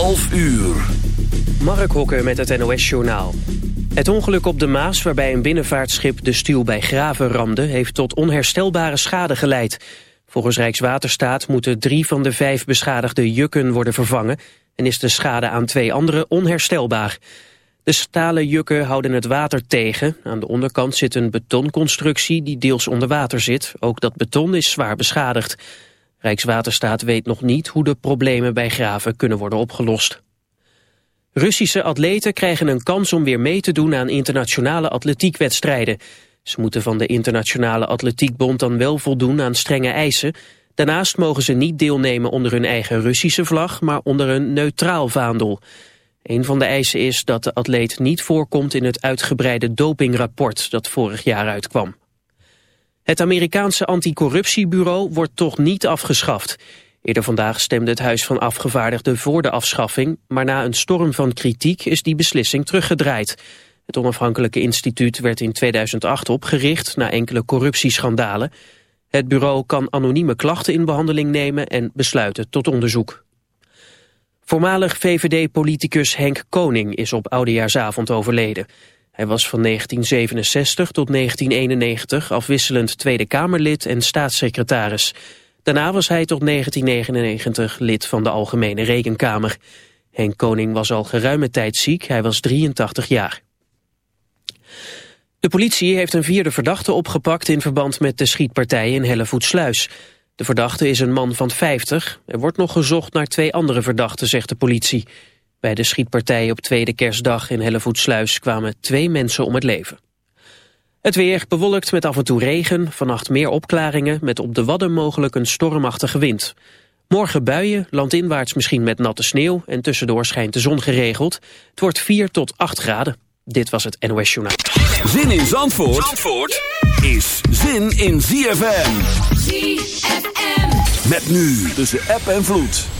11 uur. Mark Hokker met het NOS Journaal. Het ongeluk op de Maas waarbij een binnenvaartschip de stuw bij Graven ramde... heeft tot onherstelbare schade geleid. Volgens Rijkswaterstaat moeten drie van de vijf beschadigde jukken worden vervangen... en is de schade aan twee andere onherstelbaar. De stalen jukken houden het water tegen. Aan de onderkant zit een betonconstructie die deels onder water zit. Ook dat beton is zwaar beschadigd. Rijkswaterstaat weet nog niet hoe de problemen bij graven kunnen worden opgelost. Russische atleten krijgen een kans om weer mee te doen aan internationale atletiekwedstrijden. Ze moeten van de Internationale Atletiekbond dan wel voldoen aan strenge eisen. Daarnaast mogen ze niet deelnemen onder hun eigen Russische vlag, maar onder een neutraal vaandel. Een van de eisen is dat de atleet niet voorkomt in het uitgebreide dopingrapport dat vorig jaar uitkwam. Het Amerikaanse anticorruptiebureau wordt toch niet afgeschaft. Eerder vandaag stemde het Huis van Afgevaardigden voor de afschaffing, maar na een storm van kritiek is die beslissing teruggedraaid. Het onafhankelijke instituut werd in 2008 opgericht na enkele corruptieschandalen. Het bureau kan anonieme klachten in behandeling nemen en besluiten tot onderzoek. Voormalig VVD-politicus Henk Koning is op oudejaarsavond overleden. Hij was van 1967 tot 1991 afwisselend Tweede Kamerlid en staatssecretaris. Daarna was hij tot 1999 lid van de Algemene Rekenkamer. Henk Koning was al geruime tijd ziek, hij was 83 jaar. De politie heeft een vierde verdachte opgepakt in verband met de schietpartij in Hellevoetsluis. De verdachte is een man van 50. Er wordt nog gezocht naar twee andere verdachten, zegt de politie. Bij de schietpartij op tweede kerstdag in Hellevoetsluis kwamen twee mensen om het leven. Het weer bewolkt met af en toe regen, vannacht meer opklaringen... met op de Wadden mogelijk een stormachtige wind. Morgen buien, landinwaarts misschien met natte sneeuw... en tussendoor schijnt de zon geregeld. Het wordt 4 tot 8 graden. Dit was het NOS Journaal. Zin in Zandvoort, Zandvoort is zin in ZFM. ZFM. Met nu tussen app en vloed.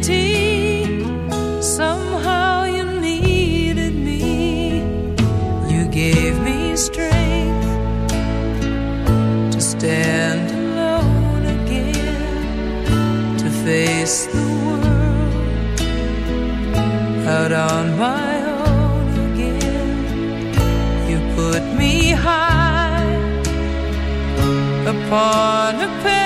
beauty. Somehow you needed me. You gave me strength to stand alone again, to face the world out on my own again. You put me high upon a pedestal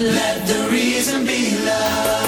Let the reason be love.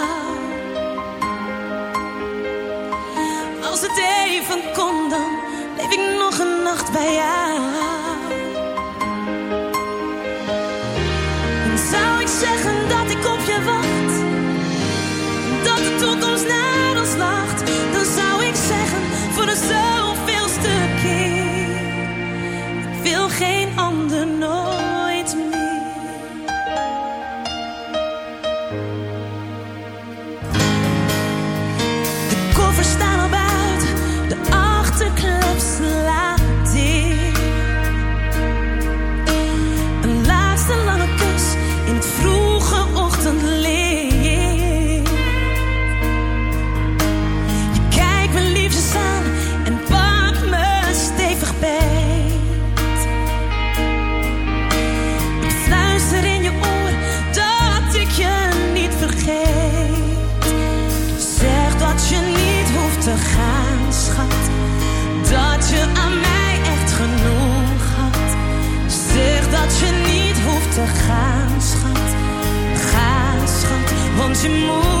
nacht bij jou. 寂寞